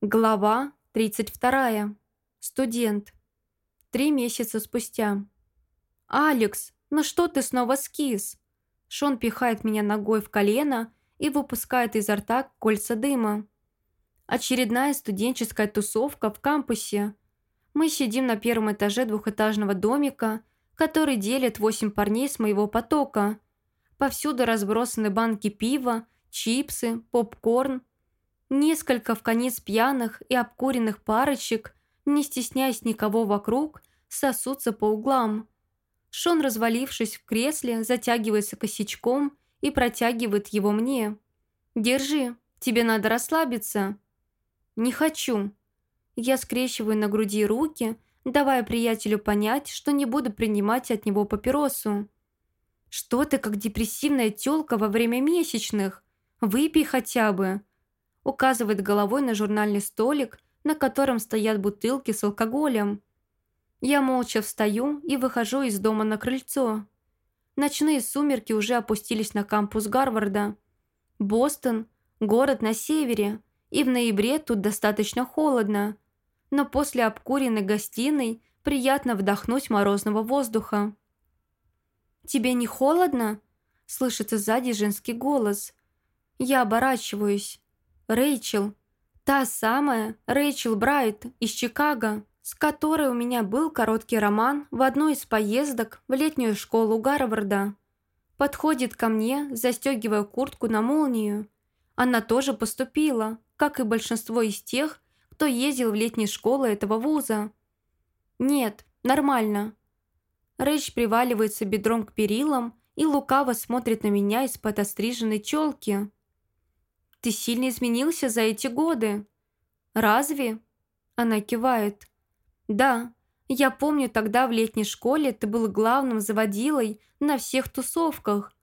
Глава 32. Студент. Три месяца спустя. «Алекс, ну что ты снова скис?» Шон пихает меня ногой в колено и выпускает изо рта кольца дыма. Очередная студенческая тусовка в кампусе. Мы сидим на первом этаже двухэтажного домика, который делит восемь парней с моего потока. Повсюду разбросаны банки пива, чипсы, попкорн, Несколько в конец пьяных и обкуренных парочек, не стесняясь никого вокруг, сосутся по углам. Шон, развалившись в кресле, затягивается косячком и протягивает его мне. «Держи, тебе надо расслабиться». «Не хочу». Я скрещиваю на груди руки, давая приятелю понять, что не буду принимать от него папиросу. «Что ты, как депрессивная тёлка во время месячных? Выпей хотя бы» указывает головой на журнальный столик, на котором стоят бутылки с алкоголем. Я молча встаю и выхожу из дома на крыльцо. Ночные сумерки уже опустились на кампус Гарварда. Бостон – город на севере, и в ноябре тут достаточно холодно. Но после обкуренной гостиной приятно вдохнуть морозного воздуха. «Тебе не холодно?» – слышится сзади женский голос. Я оборачиваюсь. Рэйчел. Та самая Рэйчел Брайт из Чикаго, с которой у меня был короткий роман в одной из поездок в летнюю школу Гарварда. Подходит ко мне, застегивая куртку на молнию. Она тоже поступила, как и большинство из тех, кто ездил в летние школы этого вуза. «Нет, нормально». Рэйч приваливается бедром к перилам и лукаво смотрит на меня из-под остриженной челки. Ты сильно изменился за эти годы». «Разве?» Она кивает. «Да, я помню, тогда в летней школе ты был главным заводилой на всех тусовках.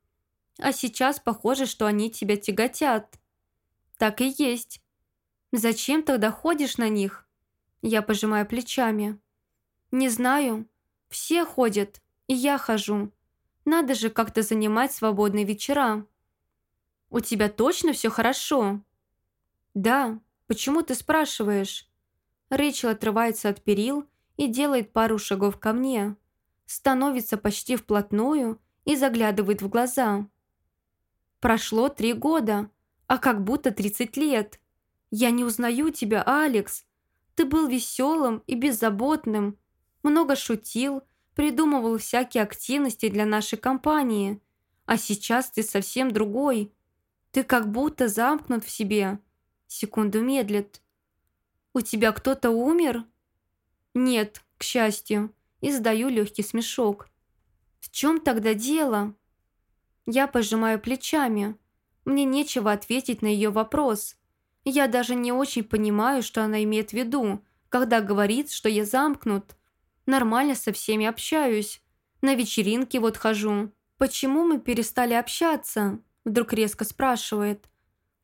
А сейчас похоже, что они тебя тяготят». «Так и есть. Зачем тогда ходишь на них?» Я пожимаю плечами. «Не знаю. Все ходят, и я хожу. Надо же как-то занимать свободные вечера». «У тебя точно все хорошо?» «Да. Почему ты спрашиваешь?» Рэйчел отрывается от перил и делает пару шагов ко мне. Становится почти вплотную и заглядывает в глаза. «Прошло три года, а как будто тридцать лет. Я не узнаю тебя, Алекс. Ты был веселым и беззаботным, много шутил, придумывал всякие активности для нашей компании. А сейчас ты совсем другой. Ты как будто замкнут в себе. Секунду медлит. У тебя кто-то умер? Нет, к счастью. Издаю легкий смешок. В чем тогда дело? Я пожимаю плечами. Мне нечего ответить на ее вопрос. Я даже не очень понимаю, что она имеет в виду, когда говорит, что я замкнут. Нормально со всеми общаюсь. На вечеринки вот хожу. Почему мы перестали общаться? Вдруг резко спрашивает.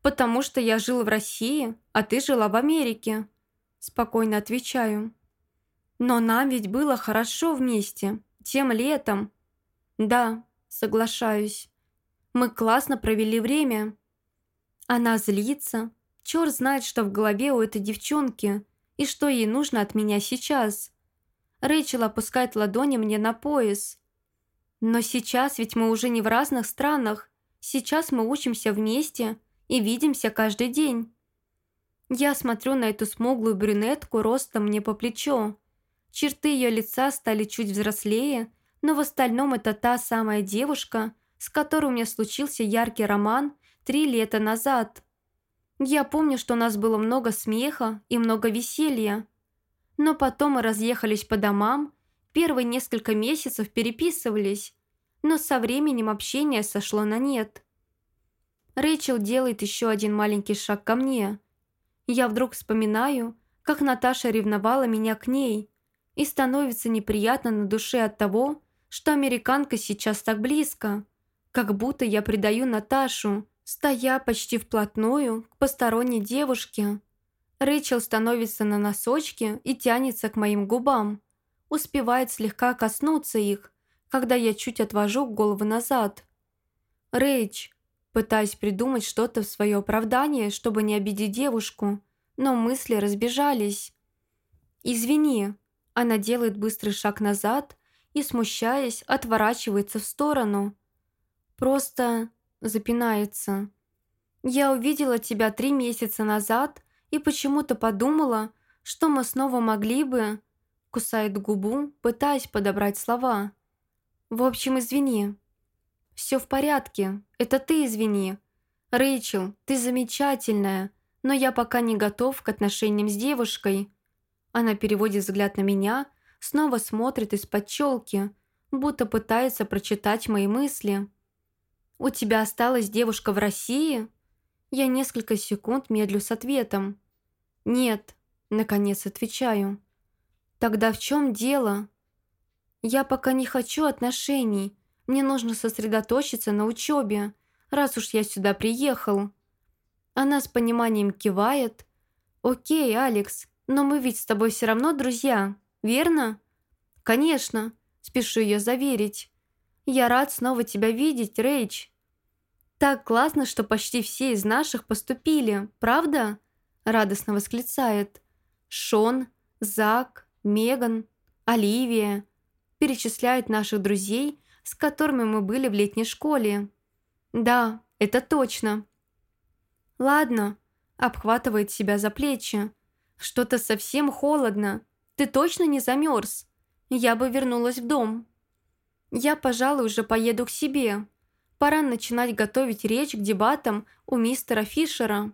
«Потому что я жил в России, а ты жила в Америке». Спокойно отвечаю. «Но нам ведь было хорошо вместе, тем летом». «Да, соглашаюсь. Мы классно провели время». Она злится. Черт знает, что в голове у этой девчонки и что ей нужно от меня сейчас. Рэйчел опускает ладони мне на пояс. Но сейчас ведь мы уже не в разных странах, Сейчас мы учимся вместе и видимся каждый день. Я смотрю на эту смуглую брюнетку ростом мне по плечо. Черты ее лица стали чуть взрослее, но в остальном это та самая девушка, с которой у меня случился яркий роман три лета назад. Я помню, что у нас было много смеха и много веселья. Но потом мы разъехались по домам, первые несколько месяцев переписывались, но со временем общение сошло на нет. Рэйчел делает еще один маленький шаг ко мне. Я вдруг вспоминаю, как Наташа ревновала меня к ней, и становится неприятно на душе от того, что американка сейчас так близко, как будто я предаю Наташу, стоя почти вплотную к посторонней девушке. Рэйчел становится на носочки и тянется к моим губам, успевает слегка коснуться их, когда я чуть отвожу голову назад. «Рэйч», пытаясь придумать что-то в свое оправдание, чтобы не обидеть девушку, но мысли разбежались. «Извини». Она делает быстрый шаг назад и, смущаясь, отворачивается в сторону. Просто запинается. «Я увидела тебя три месяца назад и почему-то подумала, что мы снова могли бы...» Кусает губу, пытаясь подобрать слова. «В общем, извини». «Все в порядке. Это ты извини. Рэйчел, ты замечательная, но я пока не готов к отношениям с девушкой». Она переводит взгляд на меня, снова смотрит из-под челки, будто пытается прочитать мои мысли. «У тебя осталась девушка в России?» Я несколько секунд медлю с ответом. «Нет», — наконец отвечаю. «Тогда в чем дело?» «Я пока не хочу отношений. Мне нужно сосредоточиться на учебе, раз уж я сюда приехал». Она с пониманием кивает. «Окей, Алекс, но мы ведь с тобой все равно друзья, верно?» «Конечно», – спешу ее заверить. «Я рад снова тебя видеть, Рэйч». «Так классно, что почти все из наших поступили, правда?» – радостно восклицает. «Шон, Зак, Меган, Оливия» перечисляет наших друзей, с которыми мы были в летней школе. «Да, это точно». «Ладно», – обхватывает себя за плечи. «Что-то совсем холодно. Ты точно не замерз? Я бы вернулась в дом». «Я, пожалуй, уже поеду к себе. Пора начинать готовить речь к дебатам у мистера Фишера».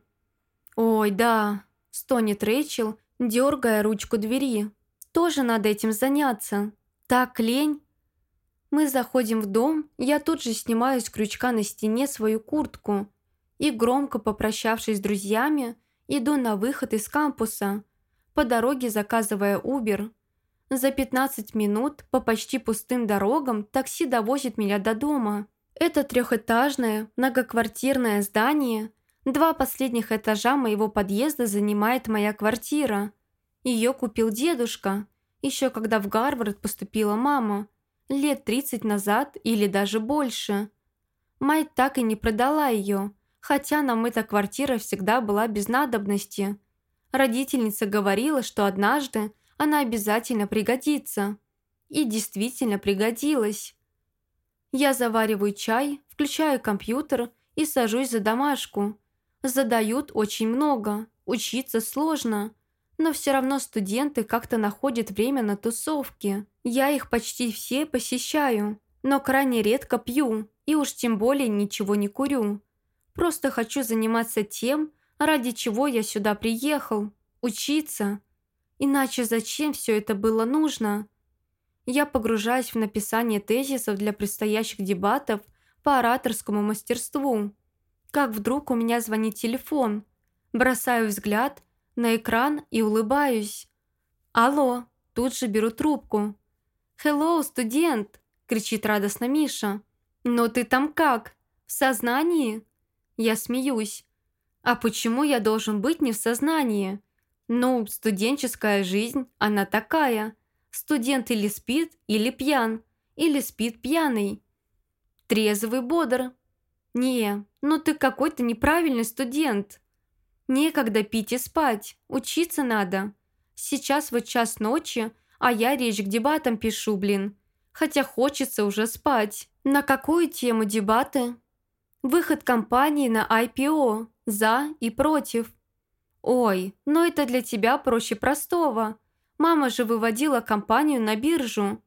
«Ой, да», – стонет Рэйчел, дергая ручку двери. «Тоже надо этим заняться. Так лень». Мы заходим в дом, я тут же снимаю с крючка на стене свою куртку – и, громко попрощавшись с друзьями, иду на выход из кампуса, по дороге заказывая Uber. За 15 минут по почти пустым дорогам такси довозит меня до дома. Это трехэтажное, многоквартирное здание. Два последних этажа моего подъезда занимает моя квартира. Ее купил дедушка, еще когда в Гарвард поступила мама, лет 30 назад или даже больше. Мать так и не продала ее, хотя нам эта квартира всегда была без надобности. Родительница говорила, что однажды она обязательно пригодится. И действительно пригодилась. Я завариваю чай, включаю компьютер и сажусь за домашку. Задают очень много, учиться сложно, но все равно студенты как-то находят время на тусовки. Я их почти все посещаю, но крайне редко пью и уж тем более ничего не курю. Просто хочу заниматься тем, ради чего я сюда приехал, учиться. Иначе зачем все это было нужно? Я погружаюсь в написание тезисов для предстоящих дебатов по ораторскому мастерству. Как вдруг у меня звонит телефон. Бросаю взгляд на экран и улыбаюсь. «Алло!» Тут же беру трубку. «Хеллоу, студент!» – кричит радостно Миша. «Но ты там как? В сознании?» Я смеюсь. А почему я должен быть не в сознании? Ну, студенческая жизнь, она такая. Студент или спит, или пьян, или спит пьяный. Трезвый бодр. Не, ну ты какой-то неправильный студент. Некогда пить и спать, учиться надо. Сейчас вот час ночи, а я речь к дебатам пишу, блин. Хотя хочется уже спать. На какую тему дебаты? Выход компании на IPO. За и против. Ой, но это для тебя проще простого. Мама же выводила компанию на биржу.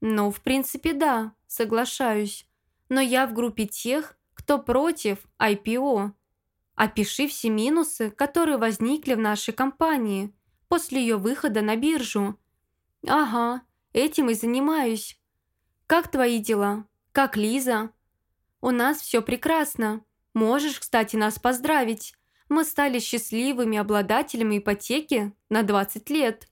Ну, в принципе, да, соглашаюсь. Но я в группе тех, кто против IPO. Опиши все минусы, которые возникли в нашей компании после ее выхода на биржу. Ага, этим и занимаюсь. Как твои дела? Как Лиза? У нас все прекрасно. Можешь, кстати, нас поздравить. Мы стали счастливыми обладателями ипотеки на 20 лет.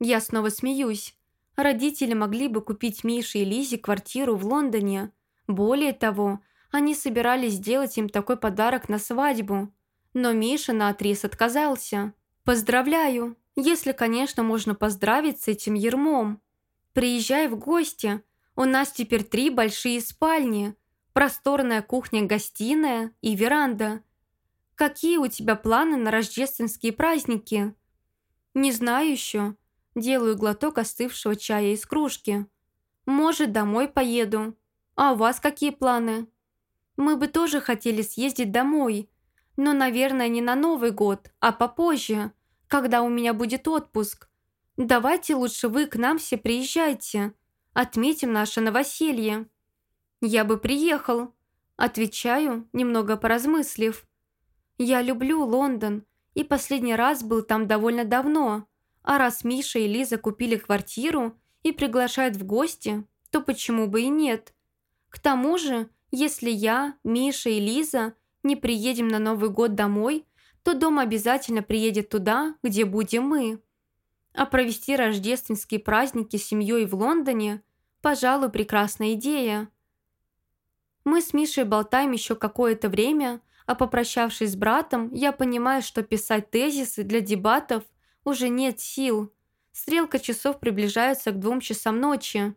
Я снова смеюсь. Родители могли бы купить Мише и Лизе квартиру в Лондоне. Более того, они собирались сделать им такой подарок на свадьбу. Но Миша наотрез отказался. Поздравляю, если, конечно, можно поздравить с этим ермом. Приезжай в гости. У нас теперь три большие спальни – просторная кухня-гостиная и веранда. Какие у тебя планы на рождественские праздники?» «Не знаю еще». Делаю глоток остывшего чая из кружки. «Может, домой поеду. А у вас какие планы?» «Мы бы тоже хотели съездить домой. Но, наверное, не на Новый год, а попозже, когда у меня будет отпуск. Давайте лучше вы к нам все приезжайте. Отметим наше новоселье». «Я бы приехал», – отвечаю, немного поразмыслив. «Я люблю Лондон, и последний раз был там довольно давно. А раз Миша и Лиза купили квартиру и приглашают в гости, то почему бы и нет? К тому же, если я, Миша и Лиза не приедем на Новый год домой, то дом обязательно приедет туда, где будем мы. А провести рождественские праздники с семьей в Лондоне – пожалуй, прекрасная идея. Мы с Мишей болтаем еще какое-то время, а попрощавшись с братом, я понимаю, что писать тезисы для дебатов уже нет сил. Стрелка часов приближается к двум часам ночи.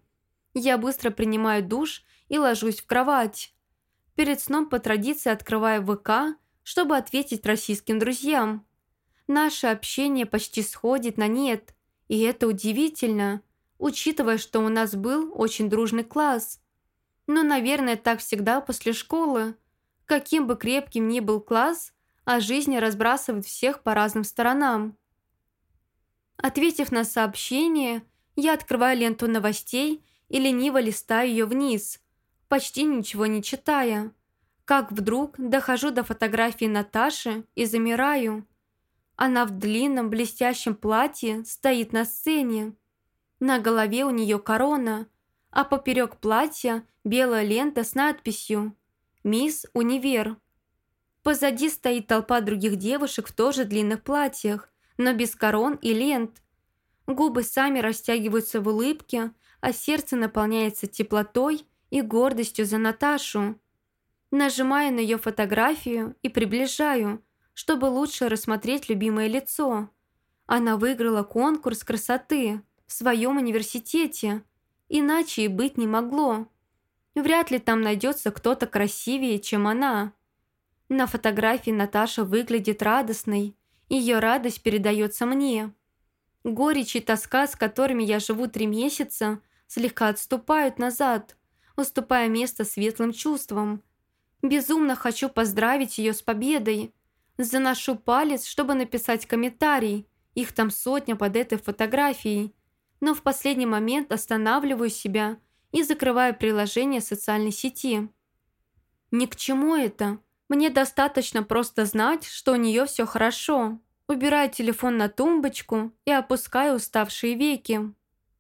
Я быстро принимаю душ и ложусь в кровать. Перед сном по традиции открываю ВК, чтобы ответить российским друзьям. Наше общение почти сходит на нет, и это удивительно, учитывая, что у нас был очень дружный класс. Но, наверное, так всегда после школы – Каким бы крепким ни был класс, а жизнь разбрасывает всех по разным сторонам. Ответив на сообщение, я открываю ленту новостей и лениво листаю ее вниз, почти ничего не читая. Как вдруг дохожу до фотографии Наташи и замираю. Она в длинном блестящем платье стоит на сцене. На голове у нее корона, а поперек платья белая лента с надписью «Мисс Универ». Позади стоит толпа других девушек в тоже длинных платьях, но без корон и лент. Губы сами растягиваются в улыбке, а сердце наполняется теплотой и гордостью за Наташу. Нажимаю на ее фотографию и приближаю, чтобы лучше рассмотреть любимое лицо. Она выиграла конкурс красоты в своем университете, иначе и быть не могло. Вряд ли там найдется кто-то красивее, чем она. На фотографии Наташа выглядит радостной. Ее радость передается мне. Горечь и тоска, с которыми я живу три месяца, слегка отступают назад, уступая место светлым чувствам. Безумно хочу поздравить ее с победой. Заношу палец, чтобы написать комментарий. Их там сотня под этой фотографией. Но в последний момент останавливаю себя – и закрываю приложение социальной сети. Ни к чему это. Мне достаточно просто знать, что у нее все хорошо. Убираю телефон на тумбочку и опускаю уставшие веки.